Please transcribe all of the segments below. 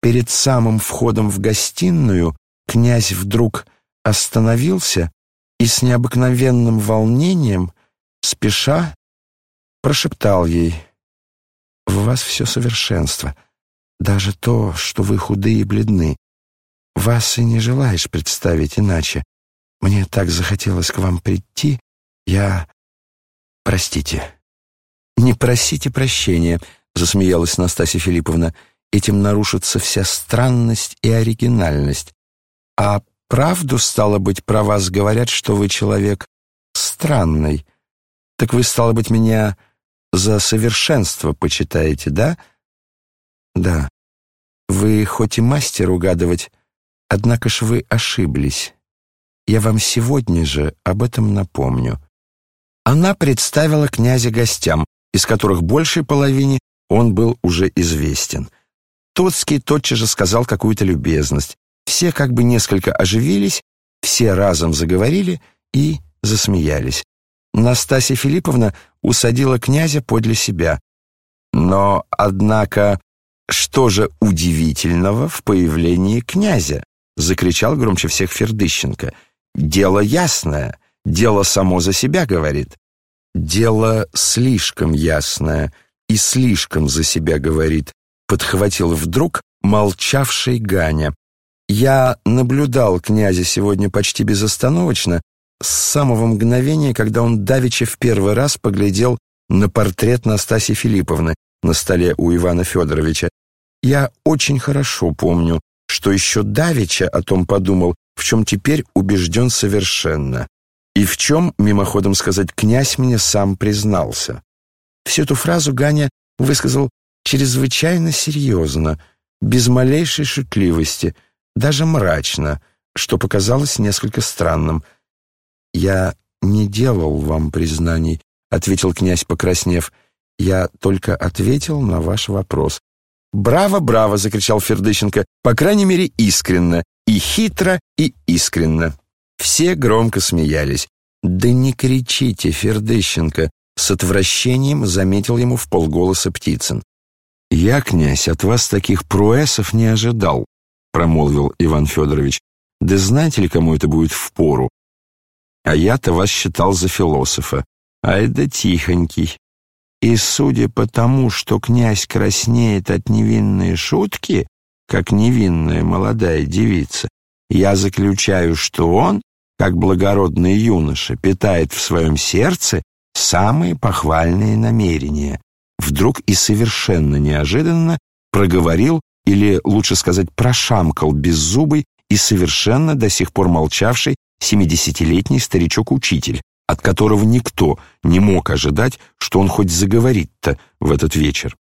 перед самым входом в гостиную князь вдруг остановился и с необыкновенным волнением, спеша, прошептал ей «В вас все совершенство, даже то, что вы худые и бледны. Вас и не желаешь представить иначе. Мне так захотелось к вам прийти, я... Простите». «Не просите прощения», — засмеялась Настасья Филипповна. «Этим нарушится вся странность и оригинальность. А правду, стало быть, про вас говорят, что вы человек странный. Так вы, стало быть, меня за совершенство почитаете, да?» «Да. Вы хоть и мастер угадывать, однако ж вы ошиблись. Я вам сегодня же об этом напомню». Она представила князя гостям, из которых большей половине он был уже известен. Тоцкий тотчас же сказал какую-то любезность. Все как бы несколько оживились, все разом заговорили и засмеялись. Настасья Филипповна усадила князя подле себя. Но, однако, что же удивительного в появлении князя? Закричал громче всех Фердыщенко. Дело ясное, дело само за себя говорит. «Дело слишком ясное и слишком за себя говорит», подхватил вдруг молчавший Ганя. «Я наблюдал князя сегодня почти безостановочно, с самого мгновения, когда он давеча в первый раз поглядел на портрет Настасьи Филипповны на столе у Ивана Федоровича. Я очень хорошо помню, что еще давеча о том подумал, в чем теперь убежден совершенно. И в чем, мимоходом сказать, князь мне сам признался. Всю эту фразу Ганя высказал чрезвычайно серьезно, без малейшей шутливости, даже мрачно, что показалось несколько странным. «Я не делал вам признаний», — ответил князь, покраснев. «Я только ответил на ваш вопрос». «Браво, браво!» — закричал Фердыщенко. «По крайней мере, искренно. И хитро, и искренно». Все громко смеялись. «Да не кричите, Фердыщенко!» С отвращением заметил ему в полголоса Птицын. «Я, князь, от вас таких пруэсов не ожидал», промолвил Иван Федорович. «Да знаете ли, кому это будет впору? А я-то вас считал за философа. Ай да тихонький. И судя по тому, что князь краснеет от невинной шутки, как невинная молодая девица, я заключаю, что он как благородный юноша, питает в своем сердце самые похвальные намерения. Вдруг и совершенно неожиданно проговорил, или, лучше сказать, прошамкал беззубый и совершенно до сих пор молчавший семидесятилетний старичок-учитель, от которого никто не мог ожидать, что он хоть заговорит-то в этот вечер.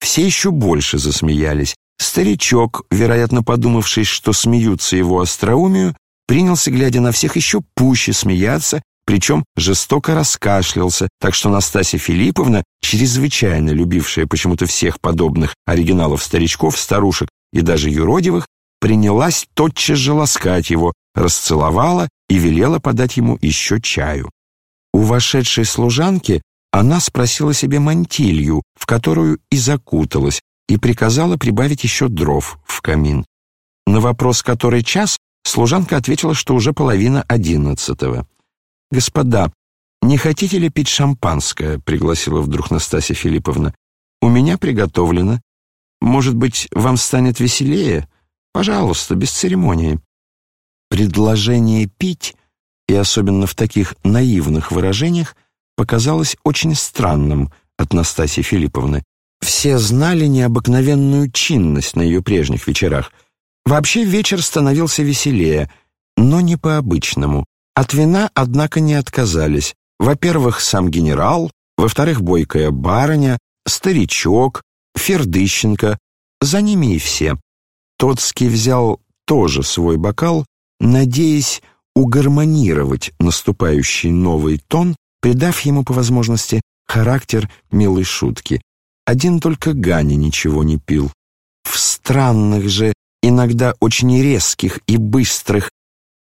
Все еще больше засмеялись. Старичок, вероятно, подумавший, что смеются его остроумию, принялся, глядя на всех, еще пуще смеяться, причем жестоко раскашлялся, так что Настасья Филипповна, чрезвычайно любившая почему-то всех подобных оригиналов-старичков, старушек и даже юродивых, принялась тотчас же ласкать его, расцеловала и велела подать ему еще чаю. У вошедшей служанки она спросила себе мантилью, в которую и закуталась, и приказала прибавить еще дров в камин. На вопрос, который час, Служанка ответила, что уже половина одиннадцатого. «Господа, не хотите ли пить шампанское?» — пригласила вдруг Настасья Филипповна. «У меня приготовлено. Может быть, вам станет веселее? Пожалуйста, без церемонии». Предложение пить, и особенно в таких наивных выражениях, показалось очень странным от Настасьи Филипповны. Все знали необыкновенную чинность на ее прежних вечерах — Вообще вечер становился веселее, но не по-обычному. От вина, однако, не отказались. Во-первых, сам генерал, во-вторых, бойкая барыня, старичок, Фердыщенко, за ними и все. Тоцкий взял тоже свой бокал, надеясь угармонировать наступающий новый тон, придав ему по возможности характер милой шутки. Один только Ганя ничего не пил. В странных же иногда очень резких и быстрых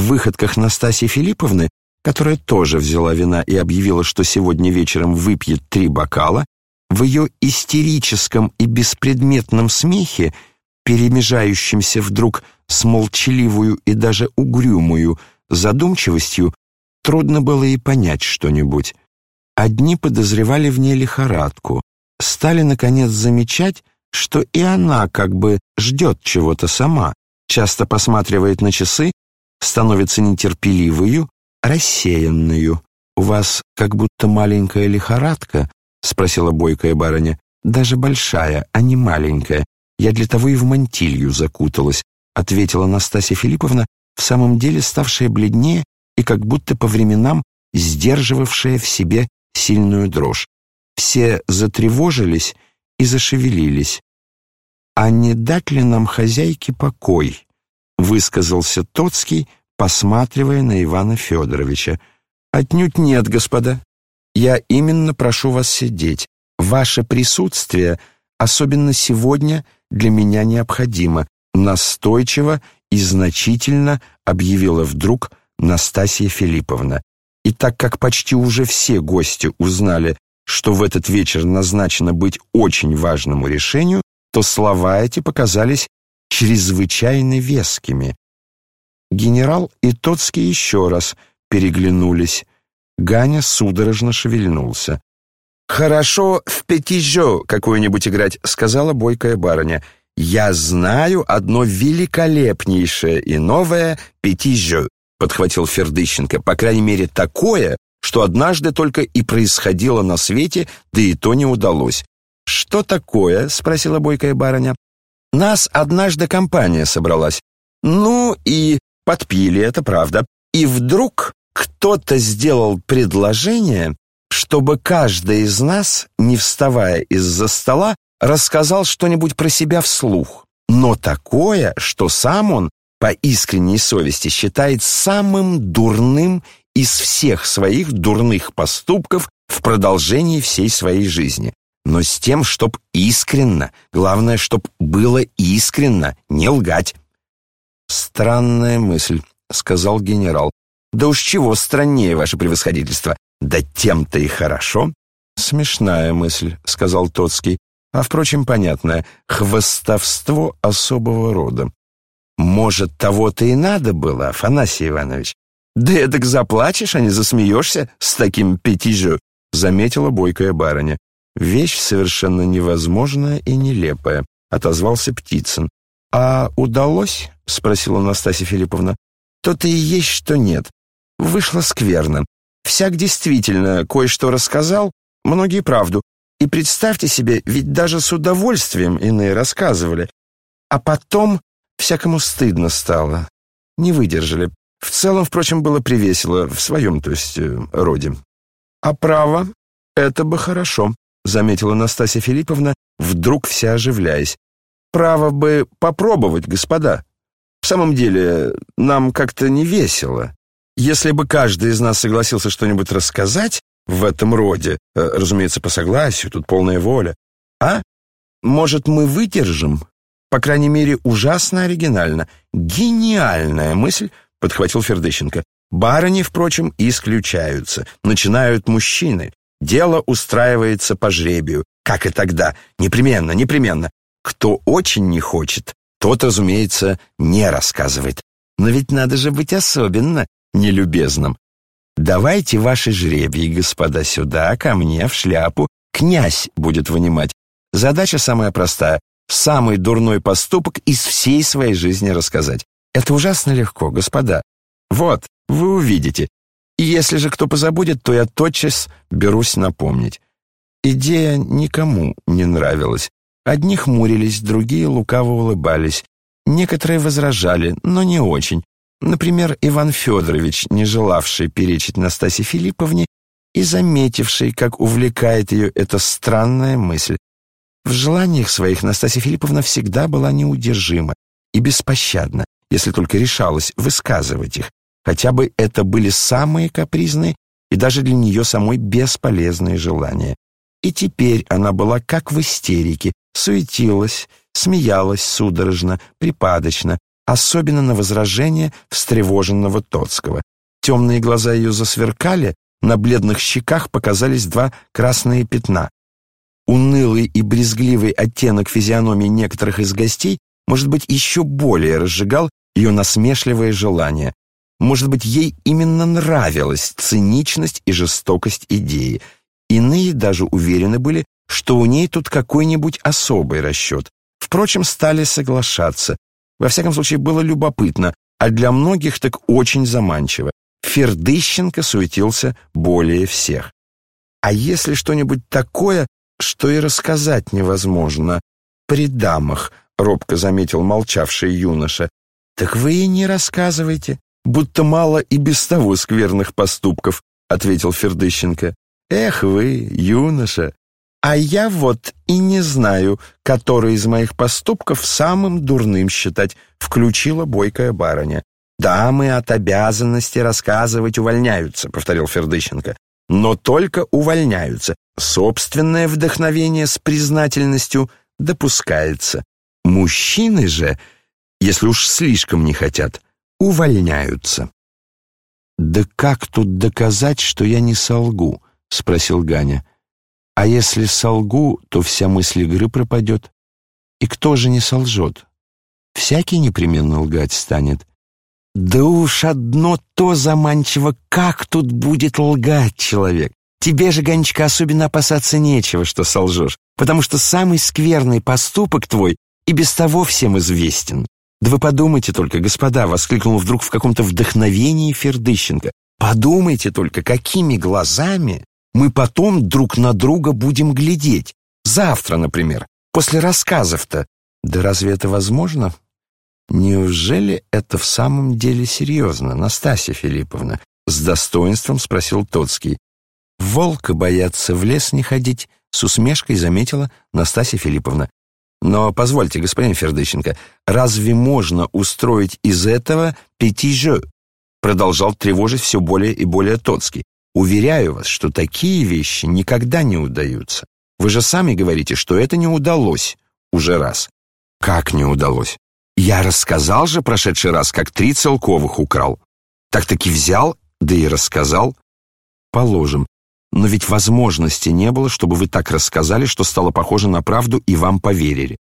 выходках Настасьи Филипповны, которая тоже взяла вина и объявила, что сегодня вечером выпьет три бокала, в ее истерическом и беспредметном смехе перемежающимся вдруг с молчаливую и даже угрюмую задумчивостью, трудно было и понять что-нибудь. Одни подозревали в ней лихорадку, стали, наконец, замечать, что и она как бы ждет чего-то сама, часто посматривает на часы, становится нетерпеливую, рассеянную. «У вас как будто маленькая лихорадка?» — спросила бойкая барыня. «Даже большая, а не маленькая. Я для того и в мантилью закуталась», — ответила Настасья Филипповна, в самом деле ставшая бледнее и как будто по временам сдерживавшая в себе сильную дрожь. Все затревожились и зашевелились. «А не дать ли нам хозяйке покой?» — высказался Тоцкий, посматривая на Ивана Федоровича. «Отнюдь нет, господа. Я именно прошу вас сидеть. Ваше присутствие, особенно сегодня, для меня необходимо», настойчиво и значительно объявила вдруг Настасья Филипповна. И так как почти уже все гости узнали, что в этот вечер назначено быть очень важному решению, то слова эти показались чрезвычайно вескими. Генерал и Тоцкий еще раз переглянулись. Ганя судорожно шевельнулся. «Хорошо в пятижо какую-нибудь играть», — сказала бойкая барыня. «Я знаю одно великолепнейшее и новое пятижо», — подхватил Фердыщенко. «По крайней мере, такое, что однажды только и происходило на свете, да и то не удалось». «Что такое?» — спросила бойкая барыня. «Нас однажды компания собралась. Ну и подпили, это правда. И вдруг кто-то сделал предложение, чтобы каждый из нас, не вставая из-за стола, рассказал что-нибудь про себя вслух. Но такое, что сам он по искренней совести считает самым дурным из всех своих дурных поступков в продолжении всей своей жизни. Но с тем, чтоб искренно, главное, чтоб было искренно, не лгать. «Странная мысль», — сказал генерал. «Да уж чего страннее, ваше превосходительство. Да тем-то и хорошо». «Смешная мысль», — сказал Тоцкий. «А, впрочем, понятная. Хвостовство особого рода. Может, того-то и надо было, Афанасий Иванович? Да эдак заплачешь, а не засмеешься с таким пятижу, заметила бойкая барыня. Вещь совершенно невозможная и нелепая, отозвался Птицын. А удалось? спросила Настасья Филипповна. То-то и есть, что нет. Вышло скверно. Всяк действительно кое-что рассказал, многие правду. И представьте себе, ведь даже с удовольствием иные рассказывали. А потом Всякому стыдно стало. Не выдержали. В целом, впрочем, было привесело, в своем, то есть, э, роде. «А право, это бы хорошо», — заметила Настасья Филипповна, вдруг вся оживляясь. «Право бы попробовать, господа. В самом деле, нам как-то не весело. Если бы каждый из нас согласился что-нибудь рассказать в этом роде, э, разумеется, по согласию, тут полная воля, а? Может, мы выдержим?» По крайней мере, ужасно оригинально. Гениальная мысль, подхватил Фердыщенко. Барыни, впрочем, исключаются. Начинают мужчины. Дело устраивается по жребию. Как и тогда. Непременно, непременно. Кто очень не хочет, тот, разумеется, не рассказывает. Но ведь надо же быть особенно нелюбезным. Давайте ваши жребии, господа, сюда, ко мне, в шляпу. Князь будет вынимать. Задача самая простая самый дурной поступок из всей своей жизни рассказать. Это ужасно легко, господа. Вот, вы увидите. И если же кто позабудет, то я тотчас берусь напомнить. Идея никому не нравилась. Одни хмурились, другие лукаво улыбались. Некоторые возражали, но не очень. Например, Иван Федорович, не желавший перечить Настасье Филипповне и заметивший, как увлекает ее эта странная мысль. В желаниях своих Настасья Филипповна всегда была неудержима и беспощадна, если только решалась высказывать их, хотя бы это были самые капризные и даже для нее самой бесполезные желания. И теперь она была как в истерике, суетилась, смеялась судорожно, припадочно, особенно на возражение встревоженного Тоцкого. Темные глаза ее засверкали, на бледных щеках показались два красные пятна. Унылый и брезгливый оттенок физиономии некоторых из гостей может быть, еще более разжигал ее насмешливое желание. Может быть, ей именно нравилась циничность и жестокость идеи. Иные даже уверены были, что у ней тут какой-нибудь особый расчет. Впрочем, стали соглашаться. Во всяком случае, было любопытно, а для многих так очень заманчиво. Фердыщенко суетился более всех. А если что-нибудь такое, что и рассказать невозможно, при дамах, робко заметил молчавший юноша, так вы и не рассказывайте, будто мало и без того скверных поступков, ответил Фердыщенко. Эх вы, юноша, а я вот и не знаю, который из моих поступков самым дурным считать, включила бойкая барыня. «Дамы от обязанности рассказывать увольняются», — повторил Фердыщенко. «Но только увольняются. Собственное вдохновение с признательностью допускается. Мужчины же, если уж слишком не хотят, увольняются». «Да как тут доказать, что я не солгу?» — спросил Ганя. А если солгу, то вся мысль игры пропадет. И кто же не солжет? Всякий непременно лгать станет. Да уж одно то заманчиво, как тут будет лгать человек. Тебе же, Ганечка, особенно опасаться нечего, что солжешь, потому что самый скверный поступок твой и без того всем известен. Да вы подумайте только, господа, воскликнул вдруг в каком-то вдохновении Фердыщенко. Подумайте только, какими глазами мы потом друг на друга будем глядеть. Завтра, например, после рассказов-то. Да разве это возможно? Неужели это в самом деле серьезно, Настасья Филипповна? С достоинством спросил Тоцкий. Волка боятся в лес не ходить, с усмешкой заметила Настасья Филипповна. Но позвольте, господин Фердыщенко, разве можно устроить из этого пятижё? Продолжал тревожить все более и более Тоцкий. Уверяю вас, что такие вещи никогда не удаются. Вы же сами говорите, что это не удалось уже раз. Как не удалось? Я рассказал же прошедший раз, как три целковых украл. Так-таки взял, да и рассказал. Положим. Но ведь возможности не было, чтобы вы так рассказали, что стало похоже на правду и вам поверили.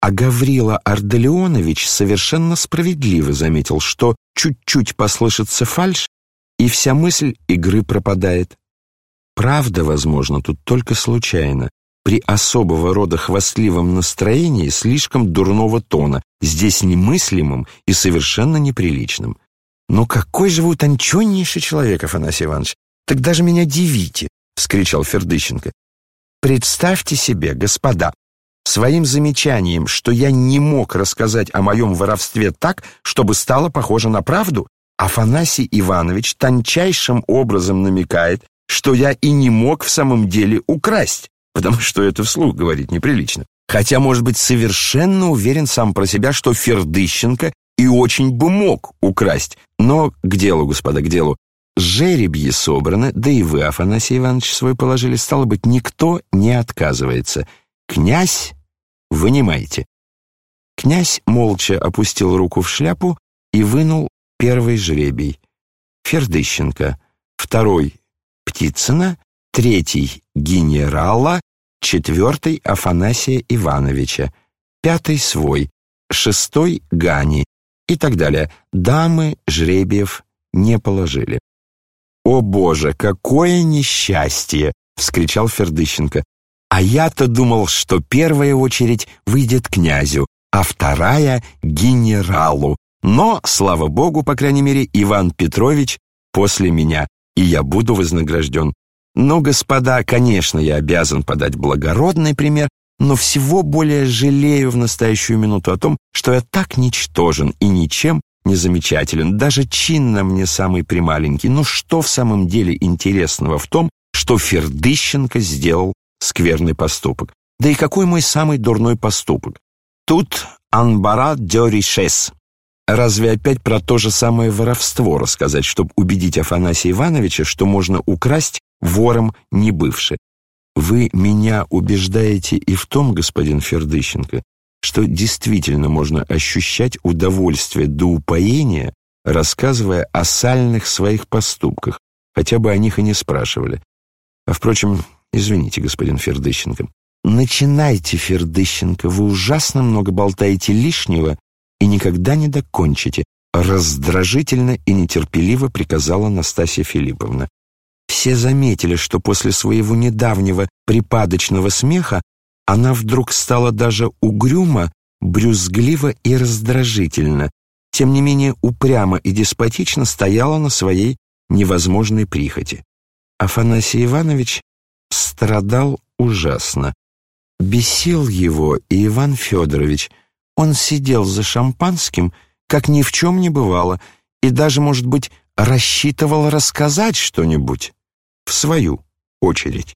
А Гаврила Арделеонович совершенно справедливо заметил, что чуть-чуть послышится фальшь, и вся мысль игры пропадает. Правда, возможно, тут только случайно, при особого рода хвастливом настроении слишком дурного тона, здесь немыслимым и совершенно неприличным. «Но какой же вы утонченнейший человек, Афанасий Иванович! Так даже меня дивите!» — вскричал Фердыщенко. «Представьте себе, господа, своим замечанием, что я не мог рассказать о моем воровстве так, чтобы стало похоже на правду, Афанасий Иванович тончайшим образом намекает, что я и не мог в самом деле украсть, потому что это вслух говорить неприлично. Хотя, может быть, совершенно уверен сам про себя, что Фердыщенко и очень бы мог украсть. Но к делу, господа, к делу. Жеребьи собраны, да и вы, Афанасий Иванович, свой положили. Стало быть, никто не отказывается. Князь, вынимайте. Князь молча опустил руку в шляпу и вынул первый жребий. Фердыщенко, второй — Птицына, третий — генерала, четвертый — Афанасия Ивановича, пятый — свой, шестой — Гани и так далее. Дамы жребиев не положили. «О, Боже, какое несчастье!» — вскричал Фердыщенко. «А я-то думал, что первая очередь выйдет князю, а вторая — генералу. Но, слава богу, по крайней мере, Иван Петрович после меня, и я буду вознагражден. Но, господа, конечно, я обязан подать благородный пример, но всего более жалею в настоящую минуту о том, что я так ничтожен и ничем не замечателен, даже чинно мне самый прималенький. Ну что в самом деле интересного в том, что Фердыщенко сделал скверный поступок? Да и какой мой самый дурной поступок? Тут анбара де ришес, Разве опять про то же самое воровство рассказать, чтобы убедить Афанасия Ивановича, что можно украсть вором не бывший? Вы меня убеждаете и в том, господин Фердыщенко, что действительно можно ощущать удовольствие до упоения, рассказывая о сальных своих поступках, хотя бы о них и не спрашивали. А, впрочем, извините, господин Фердыщенко, «Начинайте, Фердыщенко, вы ужасно много болтаете лишнего и никогда не докончите», раздражительно и нетерпеливо приказала Настасья Филипповна. Все заметили, что после своего недавнего припадочного смеха она вдруг стала даже угрюмо, брюзгливо и раздражительно, тем не менее упрямо и деспотично стояла на своей невозможной прихоти. Афанасий Иванович страдал ужасно. Бесил его и Иван Федорович. Он сидел за шампанским, как ни в чем не бывало, и даже, может быть, рассчитывал рассказать что-нибудь в свою очередь.